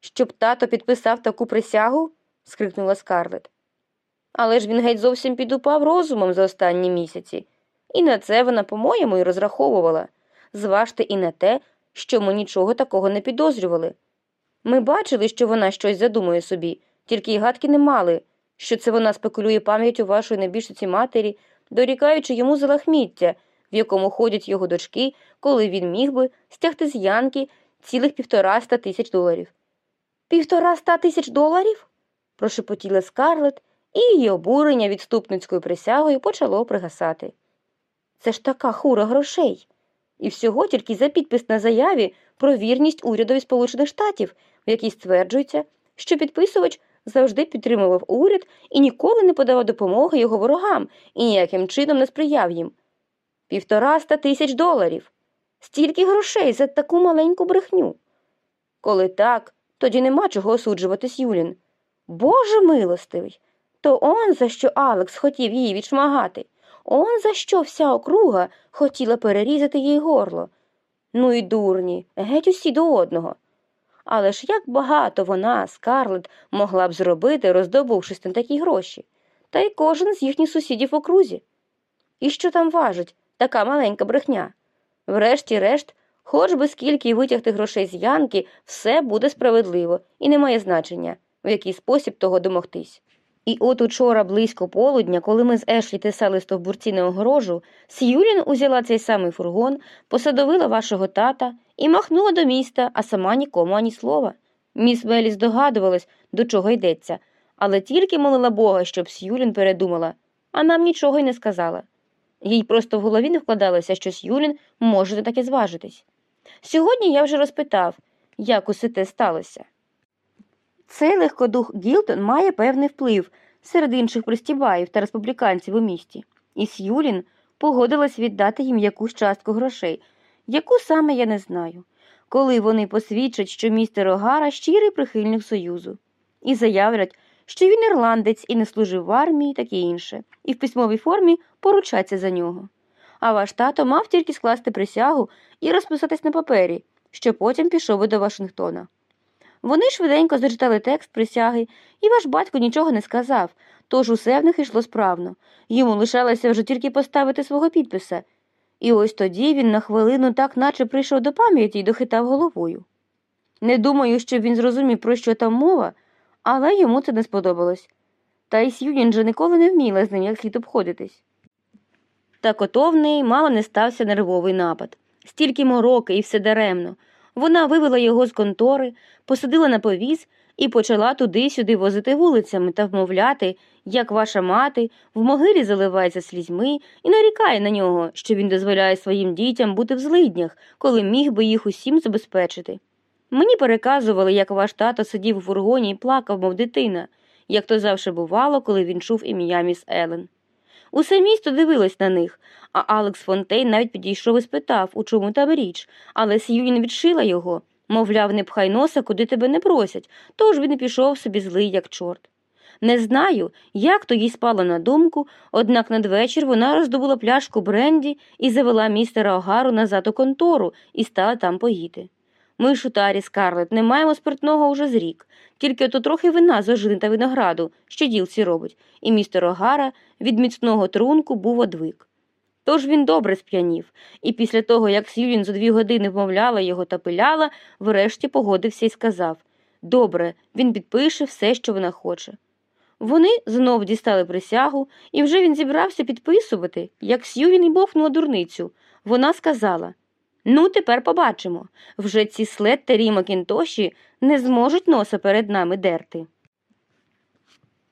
Щоб тато підписав таку присягу? скрикнула Скарлет. Але ж він геть зовсім підупав розумом за останні місяці, і на це вона, по-моєму, й розраховувала. Зважте і на те, що ми нічого такого не підозрювали. Ми бачили, що вона щось задумує собі, тільки й гадки не мали, що це вона спекулює пам'яттю вашої небіжчиці матері, дорікаючи йому за лахміття, в якому ходять його дочки, коли він міг би стягти з Янки цілих півтораста тисяч доларів. Півтораста тисяч доларів? прошепотіла Скарлет, і її обурення відступницькою присягою почало пригасати. Це ж така хура грошей. І всього тільки за підпис на заяві про вірність урядові Сполучених Штатів, в якій стверджується, що підписувач завжди підтримував уряд і ніколи не подавав допомоги його ворогам і ніяким чином не сприяв їм. Півтораста тисяч доларів. Стільки грошей за таку маленьку брехню. Коли так, тоді нема чого осуджуватись Юлін. Боже милостивий, то он за що Алекс хотів її відшмагати, он за що вся округа хотіла перерізати їй горло. Ну і дурні, геть усі до одного. Але ж як багато вона, Скарлет, могла б зробити, роздобувшись на такі гроші, та й кожен з їхніх сусідів в окрузі. І що там важить така маленька брехня? Врешті-решт, хоч би скільки витягти грошей з Янки, все буде справедливо і не має значення, в який спосіб того домогтись. І от учора близько полудня, коли ми з Ешлі тесали стовбурці на огорожу, Сьюлін узяла цей самий фургон, посадовила вашого тата і махнула до міста, а сама нікому ані слова. Міс Мелі здогадувалась, до чого йдеться, але тільки молила Бога, щоб Сьюлін передумала, а нам нічого й не сказала. Їй просто в голові не вкладалося, що С'юлін може таке зважитись. Сьогодні я вже розпитав, як усе те сталося. Цей легкодух Гілтон має певний вплив серед інших пристібаїв та республіканців у місті, і С'юлін погодилась віддати їм якусь частку грошей, яку саме я не знаю, коли вони посвідчать, що містер Огара щирий прихильник Союзу, і заявлять, що він ірландець і не служив в армії, таке інше, і в письмовій формі поручаться за нього. А ваш тато мав тільки скласти присягу і розписатись на папері, що потім пішов би до Вашингтона. Вони швиденько зачитали текст присяги, і ваш батько нічого не сказав, тож усе в них йшло справно. Йому лишалося вже тільки поставити свого підписа. І ось тоді він на хвилину так наче прийшов до пам'яті і дохитав головою. Не думаю, що він зрозумів, про що там мова, але йому це не сподобалось. Та й Сьюдін же ніколи не вміла з ним як слід обходитись. В неї мало не стався нервовий напад. Стільки мороки і все даремно. Вона вивела його з контори, посадила на повіз і почала туди-сюди возити вулицями та вмовляти, як ваша мати в могилі заливається слізьми і нарікає на нього, що він дозволяє своїм дітям бути в злиднях, коли міг би їх усім забезпечити. Мені переказували, як ваш тато сидів у фургоні і плакав, мов дитина, як то завжди бувало, коли він чув ім'я міс Елен. Усе місто дивилось на них, а Алекс Фонтейн навіть підійшов і спитав, у чому там річ, але Сьюін відшила його, мовляв, не пхай носа, куди тебе не просять, тож він і пішов собі злий, як чорт. Не знаю, як то їй спало на думку, однак надвечір вона роздобула пляшку бренді і завела містера Огару назад у контору і стала там поїти. Ми, шутарі, Скарлет, не маємо спиртного уже з рік, тільки ото трохи вина з ожини та винограду, що ділці робить, і містер Огара від міцного трунку був одвик. Тож він добре сп'янів, і після того, як Сьюлін за дві години вмовляла його та пиляла, врешті погодився і сказав Добре, він підпише все, що вона хоче. Вони знов дістали присягу, і вже він зібрався підписувати, як Сьюлін і бовкнула дурницю. Вона сказала Ну, тепер побачимо. Вже ці слеттері і Макінтоші не зможуть носа перед нами дерти.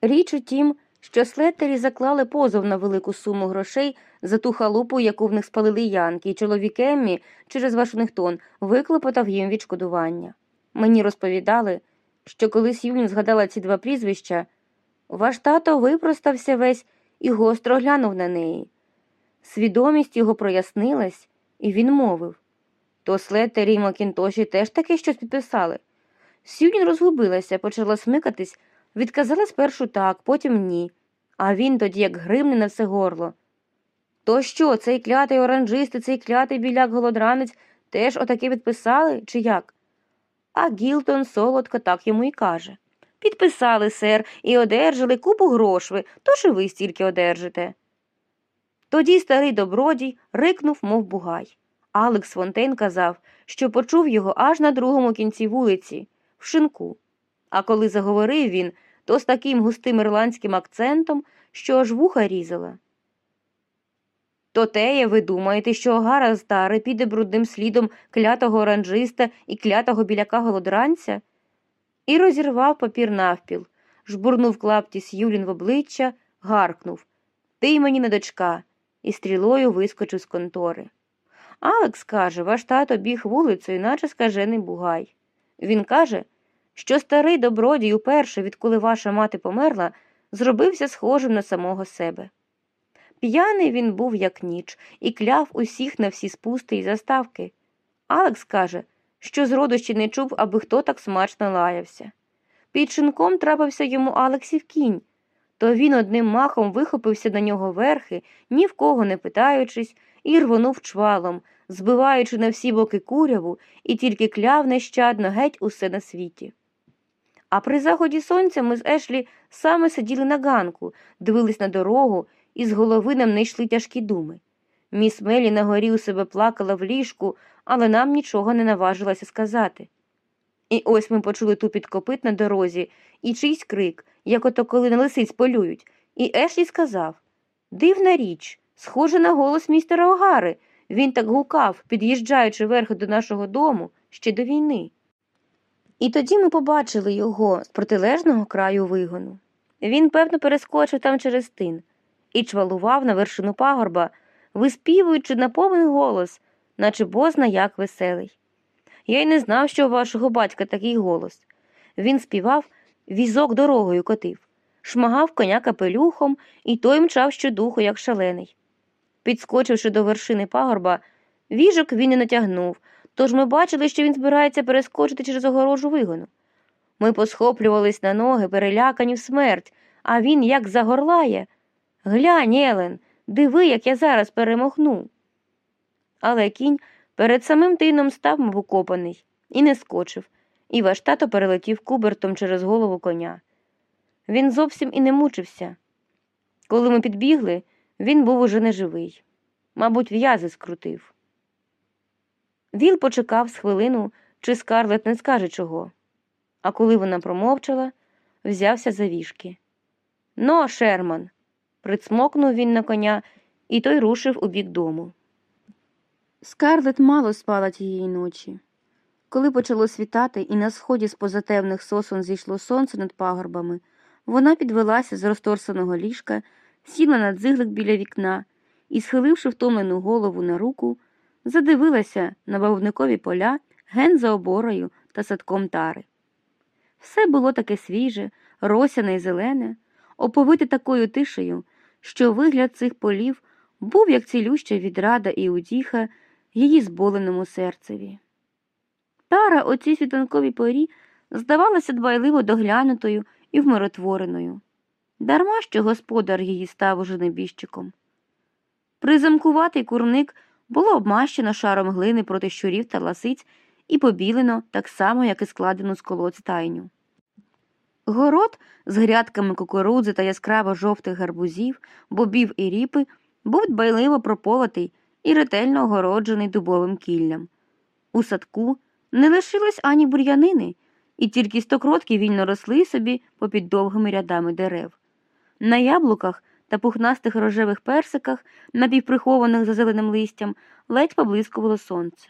Річ у тім, що слеттері заклали позов на велику суму грошей за ту халупу, яку в них спалили янки, і чоловік Еммі через Вашингтон виклопотав їм відшкодування. Мені розповідали, що коли Сьюлін згадала ці два прізвища, ваш тато випростався весь і гостро глянув на неї. Свідомість його прояснилась, і він мовив то Слеттері і Макінтоші теж таке щось підписали. Сьюлін розгубилася, почала смикатись, відказала спершу так, потім ні, а він тоді як гримне на все горло. То що, цей клятий оранжист і цей клятий біляк голодранець теж отаке підписали, чи як? А Гілтон солодко так йому і каже. Підписали, сер, і одержали купу грошви, тож і ви стільки одержите. Тоді старий добродій рикнув, мов бугай. Алекс Фонтейн казав, що почув його аж на другому кінці вулиці, в шинку. А коли заговорив він, то з таким густим ірландським акцентом, що аж вуха різала. То теє, ви думаєте, що Огара старий піде брудним слідом клятого оранжиста і клятого біляка голодранця? І розірвав папір навпіл, жбурнув клапті С'юлін в обличчя, гаркнув Ти мені не дочка, і стрілою вискочив з контори. Алекс каже, ваш тато біг вулицею, наче скажений бугай. Він каже, що старий добродій уперше, відколи ваша мати померла, зробився схожим на самого себе. П'яний він був, як ніч, і кляв усіх на всі спусти й заставки. Алекс каже, що зроду ще не чув, аби хто так смачно лаявся. Під шинком трапився йому Алексів кінь, то він одним махом вихопився на нього верхи, ні в кого не питаючись, і рвонув чвалом, збиваючи на всі боки куряву, і тільки кляв нещадно геть усе на світі. А при заході сонця ми з Ешлі саме сиділи на ганку, дивились на дорогу, і з голови нам не йшли тяжкі думи. Міс Мелі на горі у себе плакала в ліжку, але нам нічого не наважилася сказати. І ось ми почули тупіт копит на дорозі і чийсь крик, як ото коли на лисиць полюють, і Ешлі сказав Дивна річ, схоже на голос містера Огари. Він так гукав, під'їжджаючи верхи до нашого дому ще до війни. І тоді ми побачили його з протилежного краю вигону. Він, певно, перескочив там через тин і чвалував на вершину пагорба, виспівуючи на повний голос, наче бозна як веселий. Я й не знав, що у вашого батька такий голос. Він співав, візок дорогою котив, шмагав коня капелюхом, і той мчав щодуху, як шалений. Підскочивши до вершини пагорба, віжок він не натягнув, тож ми бачили, що він збирається перескочити через огорожу вигону. Ми посхоплювались на ноги, перелякані в смерть, а він як загорлає. Глянь, Елен, диви, як я зараз перемогну. Але кінь перед самим тином став, мов укопаний, і не скочив, і ваш тато перелетів кубертом через голову коня. Він зовсім і не мучився. Коли ми підбігли, він був уже неживий. Мабуть, в'язи скрутив. Віл почекав з хвилину, чи скарлет не скаже чого. А коли вона промовчала, взявся за вішки. Но, Шерман. Прицмокнув він на коня, і той рушив у бік дому. Скарлет мало спала тієї ночі. Коли почало світати і на сході з позатемних сосон зійшло сонце над пагорбами, вона підвелася з розторсаного ліжка, сіла на дзиглик біля вікна і, схиливши втомлену голову на руку, задивилася на бавовникові поля ген за оборою та садком тари. Все було таке свіже, росяне й зелене, оповите такою тишею, що вигляд цих полів був як цілюща відрада і утіха її зболеному серцеві. Тара о цій світанковій порі здавалася дбайливо доглянутою і вмиротвореною, дарма що господар її став уже небіжчиком. Призамкуватий курник було обмащено шаром глини проти щурів та ласиць і побілено так само, як і складену з колод стайню. Город з грядками кукурудзи та яскраво жовтих гарбузів, бобів і ріпи був дбайливо прополотий і ретельно огороджений дубовим кіллям. У садку не лишилось ані бур'янини, і тільки стокротки вільно росли собі попід довгими рядами дерев. На яблуках та пухнастих рожевих персиках, напівприхованих за зеленим листям, ледь поблискувало сонце.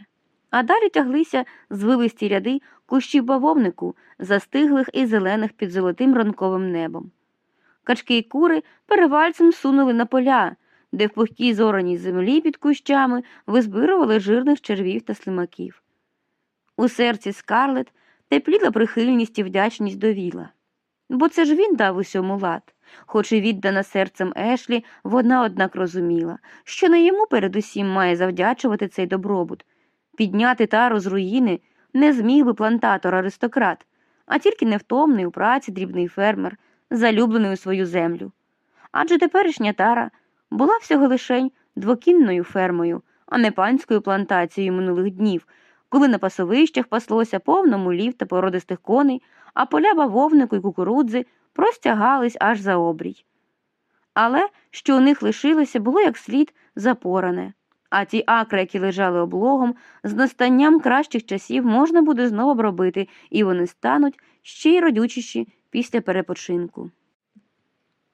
А далі тяглися звивисті ряди кущів бавовнику, застиглих і зелених під золотим ранковим небом. Качки й кури перевальцем сунули на поля, де в пухтій зораній землі під кущами визбирували жирних червів та слимаків. У серці скарлет тепліла прихильність і вдячність до віла. Бо це ж він дав усьому лад, хоч і віддана серцем Ешлі, вона однак розуміла, що не йому передусім має завдячувати цей добробут. Підняти тару з руїни не зміг би плантатор аристократ, а тільки невтомний у праці дрібний фермер, залюблений у свою землю. Адже теперішня тара була всього лишень двокінною фермою, а не панською плантацією минулих днів, коли на пасовищах паслося повно мулів та породистих коней, а поля бавовнику й кукурудзи простягались аж за обрій. Але що у них лишилося, було як слід запоране, а ті акри, які лежали облогом, з настанням кращих часів можна буде знову обробити, і вони стануть ще й родючіші після перепочинку.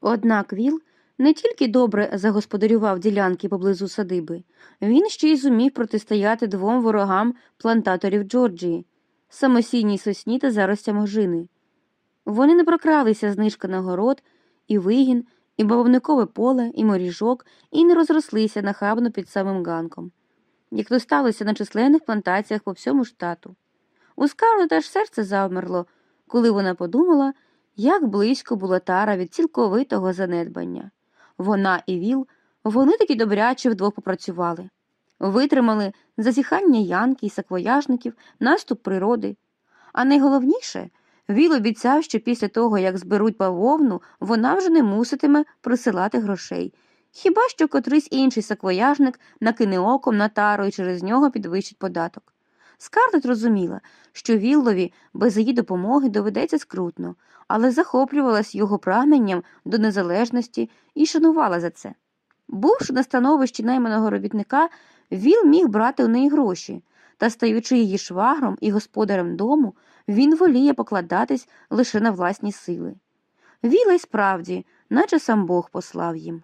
Однак Віл не тільки добре загосподарював ділянки поблизу садиби, він ще й зумів протистояти двом ворогам плантаторів Джорджії самосійній сосні та заростям ожини. Вони не прокралися знижка на город, і вигін, і бавовникове поле, і моріжок, і не розрослися нахабно під самим ганком, як то сталося на численних плантаціях по всьому штату. У Скарлет аж серце завмерло, коли вона подумала, як близько була тара від цілковитого занедбання. Вона і Віл, вони таки добряче вдвох попрацювали, витримали зазіхання янки і саквояжників, наступ природи. А найголовніше, Віл обіцяв, що після того, як зберуть бавовну, вона вже не муситиме присилати грошей. Хіба що котрийсь інший саквояжник накине оком на тару і через нього підвищить податок. Скарлет розуміла, що Віллові без її допомоги доведеться скрутно, але захоплювалась його прагненням до незалежності і шанувала за це. Бувши на становищі найманого робітника, Віл міг брати у неї гроші, та, стаючи її швагром і господарем дому, він воліє покладатись лише на власні сили. Віла й справді, наче сам Бог послав їм.